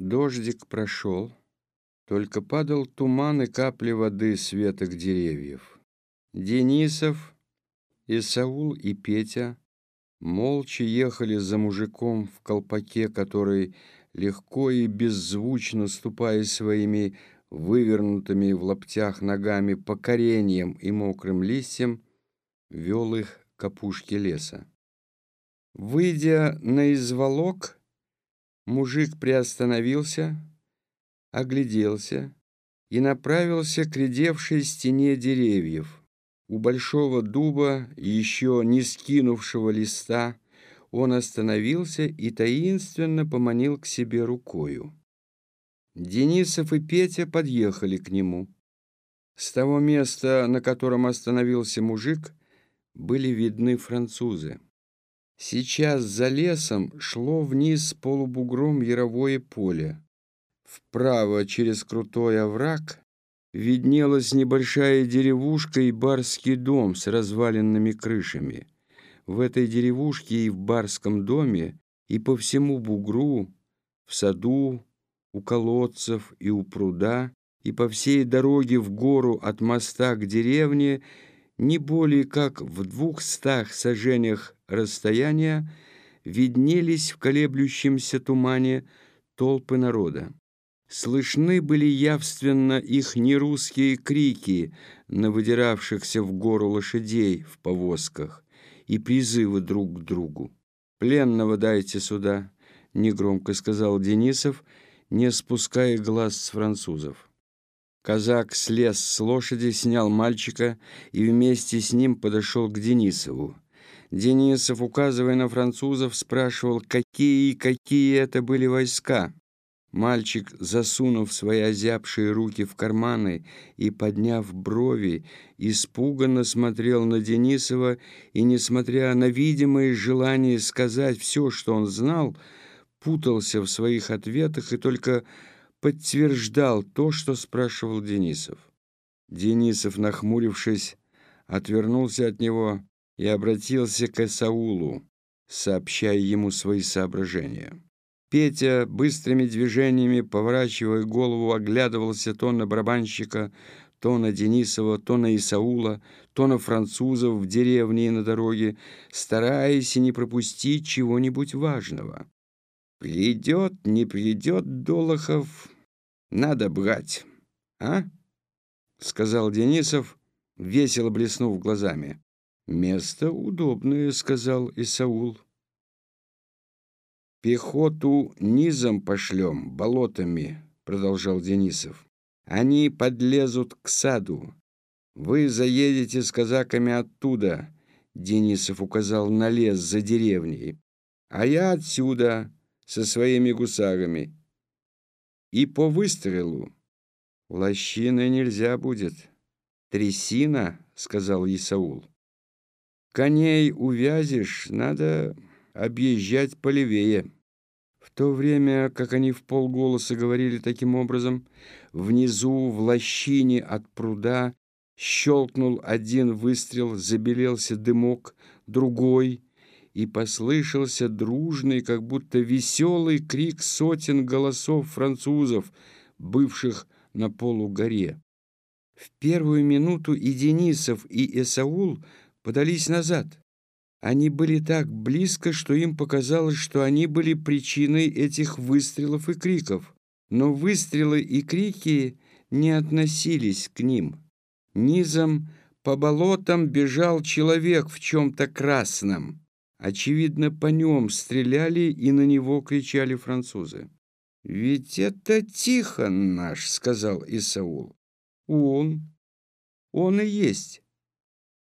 Дождик прошел, только падал туман и капли воды с веток деревьев. Денисов, Исаул и Петя молча ехали за мужиком в колпаке, который, легко и беззвучно ступая своими вывернутыми в лаптях ногами по кореньям и мокрым листьям, вел их к опушке леса. Выйдя на изволок, мужик приостановился, огляделся и направился к редевшей стене деревьев. У большого дуба, еще не скинувшего листа, он остановился и таинственно поманил к себе рукою. Денисов и Петя подъехали к нему. С того места, на котором остановился мужик, были видны французы. Сейчас за лесом шло вниз полубугром яровое поле. Вправо через крутой овраг виднелась небольшая деревушка и барский дом с разваленными крышами. В этой деревушке и в барском доме, и по всему бугру, в саду, у колодцев и у пруда, и по всей дороге в гору от моста к деревне не более как в двухстах сажениях расстояния виднелись в колеблющемся тумане толпы народа. Слышны были явственно их нерусские крики на выдиравшихся в гору лошадей в повозках и призывы друг к другу. «Пленного дайте сюда», — негромко сказал Денисов, не спуская глаз с французов. Казак слез с лошади, снял мальчика и вместе с ним подошел к Денисову. Денисов, указывая на французов, спрашивал, какие и какие это были войска. Мальчик, засунув свои озябшие руки в карманы и подняв брови, испуганно смотрел на Денисова и, несмотря на видимое желание сказать все, что он знал, путался в своих ответах и только подтверждал то, что спрашивал Денисов. Денисов, нахмурившись, отвернулся от него и обратился к Эсаулу, сообщая ему свои соображения. Петя быстрыми движениями, поворачивая голову, оглядывался то на барабанщика, то на Денисова, то на Исаула, то на французов в деревне и на дороге, стараясь не пропустить чего-нибудь важного. Придет, не придет Долохов, надо брать, а? Сказал Денисов, весело блеснув глазами. Место удобное, сказал Исаул. Пехоту низом пошлем, болотами, продолжал Денисов. Они подлезут к саду. Вы заедете с казаками оттуда, Денисов указал на лес за деревней. А я отсюда, со своими гусарами. И по выстрелу лощины нельзя будет. Трясина, сказал Исаул. Коней увязишь, надо объезжать полевее. В то время, как они в полголоса говорили таким образом, внизу в лощине от пруда щелкнул один выстрел, забелелся дымок, другой — и послышался дружный, как будто веселый крик сотен голосов французов, бывших на полугоре. В первую минуту и Денисов, и Эсаул подались назад. Они были так близко, что им показалось, что они были причиной этих выстрелов и криков. Но выстрелы и крики не относились к ним. Низом по болотам бежал человек в чем-то красном. Очевидно, по нем стреляли и на него кричали французы. «Ведь это Тихон наш», — сказал Исаул. «Он. Он и есть».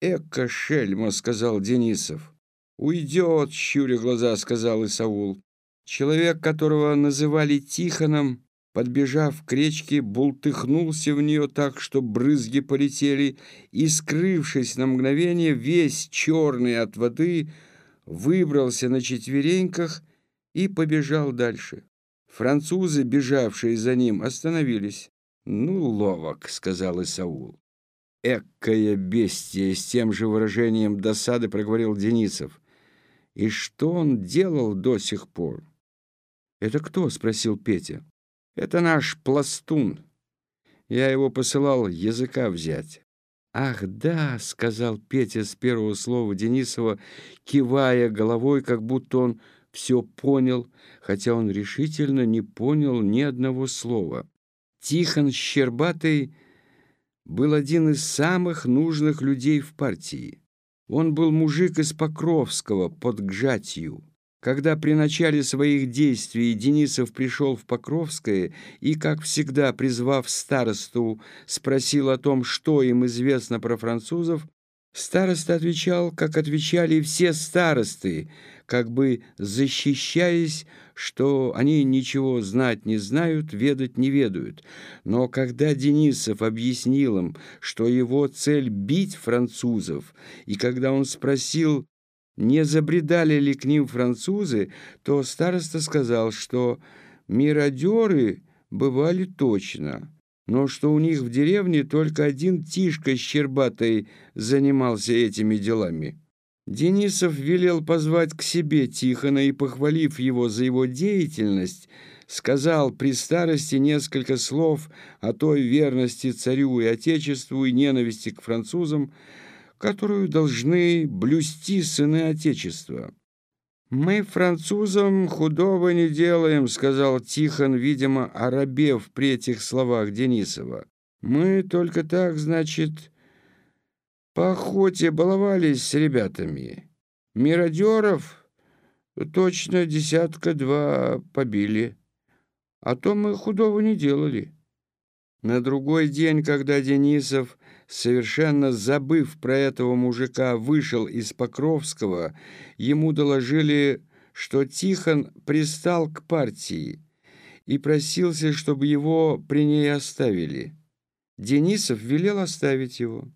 «Эка шельма», — сказал Денисов. «Уйдет», — щуря глаза, — сказал Исаул. Человек, которого называли Тихоном, подбежав к речке, бултыхнулся в нее так, что брызги полетели, и, скрывшись на мгновение, весь черный от воды, — выбрался на четвереньках и побежал дальше. Французы, бежавшие за ним, остановились. «Ну, ловок», — сказал Исаул. «Эккое бестие!» — с тем же выражением досады проговорил Денисов. «И что он делал до сих пор?» «Это кто?» — спросил Петя. «Это наш пластун. Я его посылал языка взять». «Ах, да!» — сказал Петя с первого слова Денисова, кивая головой, как будто он все понял, хотя он решительно не понял ни одного слова. Тихон Щербатый был один из самых нужных людей в партии. Он был мужик из Покровского под Гжатью. Когда при начале своих действий Денисов пришел в Покровское и, как всегда, призвав старосту, спросил о том, что им известно про французов, староста отвечал, как отвечали все старосты, как бы защищаясь, что они ничего знать не знают, ведать не ведают. Но когда Денисов объяснил им, что его цель — бить французов, и когда он спросил, не забредали ли к ним французы, то староста сказал, что миродеры бывали точно, но что у них в деревне только один Тишка Щербатой занимался этими делами. Денисов велел позвать к себе Тихона и, похвалив его за его деятельность, сказал при старости несколько слов о той верности царю и отечеству и ненависти к французам, которую должны блюсти сыны Отечества. «Мы французам худого не делаем», — сказал Тихон, видимо, оробев при этих словах Денисова. «Мы только так, значит, по охоте баловались с ребятами. Миродеров точно десятка-два побили, а то мы худого не делали». На другой день, когда Денисов совершенно забыв про этого мужика, вышел из Покровского, ему доложили, что Тихон пристал к партии и просился, чтобы его при ней оставили. Денисов велел оставить его.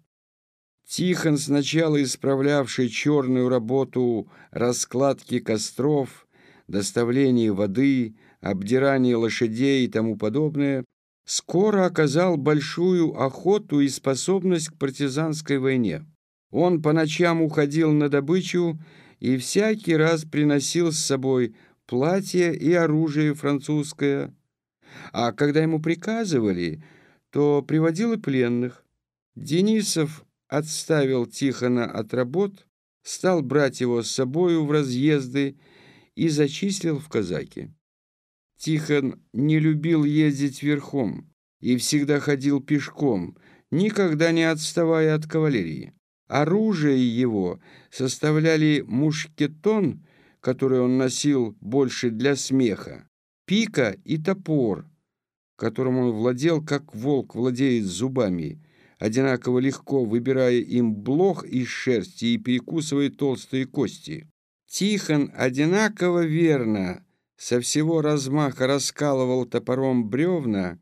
Тихон, сначала исправлявший черную работу раскладки костров, доставления воды, обдирания лошадей и тому подобное, скоро оказал большую охоту и способность к партизанской войне. Он по ночам уходил на добычу и всякий раз приносил с собой платье и оружие французское. А когда ему приказывали, то приводил и пленных. Денисов отставил Тихона от работ, стал брать его с собою в разъезды и зачислил в казаки. Тихон не любил ездить верхом и всегда ходил пешком, никогда не отставая от кавалерии. Оружие его составляли мушкетон, который он носил больше для смеха, пика и топор, которым он владел, как волк владеет зубами, одинаково легко выбирая им блох из шерсти и перекусывая толстые кости. Тихон одинаково верно со всего размаха раскалывал топором бревна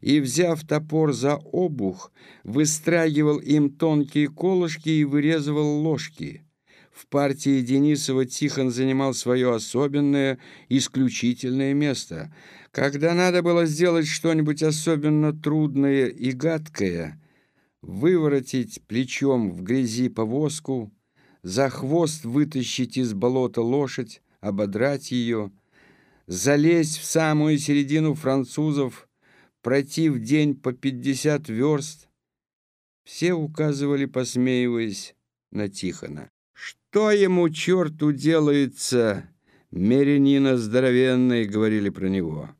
и, взяв топор за обух, выстрагивал им тонкие колышки и вырезывал ложки. В партии Денисова Тихон занимал свое особенное, исключительное место. Когда надо было сделать что-нибудь особенно трудное и гадкое, выворотить плечом в грязи повозку, за хвост вытащить из болота лошадь, ободрать ее — залезть в самую середину французов, пройти в день по пятьдесят верст. Все указывали, посмеиваясь, на Тихона. «Что ему, черту, делается?» «Меренина здоровенный», — говорили про него.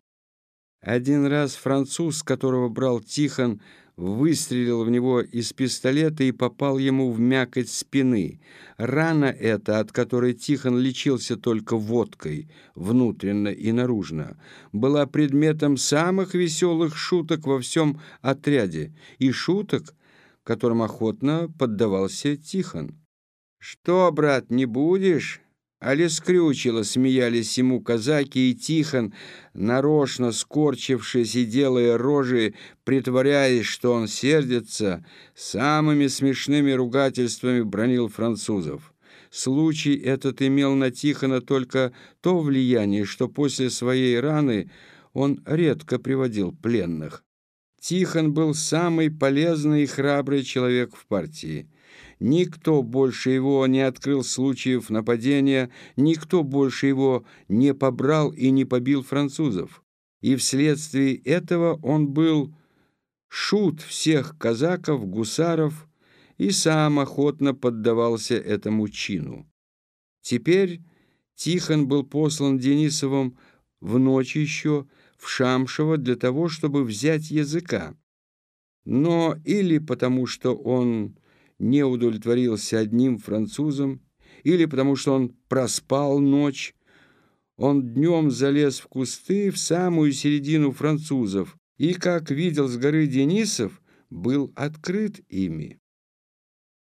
Один раз француз, которого брал Тихон, выстрелил в него из пистолета и попал ему в мякоть спины. Рана эта, от которой Тихон лечился только водкой, внутренно и наружно, была предметом самых веселых шуток во всем отряде, и шуток, которым охотно поддавался Тихон. «Что, брат, не будешь?» Али скрючило, смеялись ему казаки, и Тихон, нарочно скорчившись и делая рожи, притворяясь, что он сердится, самыми смешными ругательствами бронил французов. Случай этот имел на Тихона только то влияние, что после своей раны он редко приводил пленных. Тихон был самый полезный и храбрый человек в партии. Никто больше его не открыл случаев нападения, никто больше его не побрал и не побил французов. И вследствие этого он был шут всех казаков, гусаров и сам охотно поддавался этому чину. Теперь Тихон был послан Денисовым в ночь еще в Шамшево для того, чтобы взять языка. Но или потому, что он не удовлетворился одним французом, или потому что он проспал ночь. Он днем залез в кусты в самую середину французов и, как видел с горы Денисов, был открыт ими.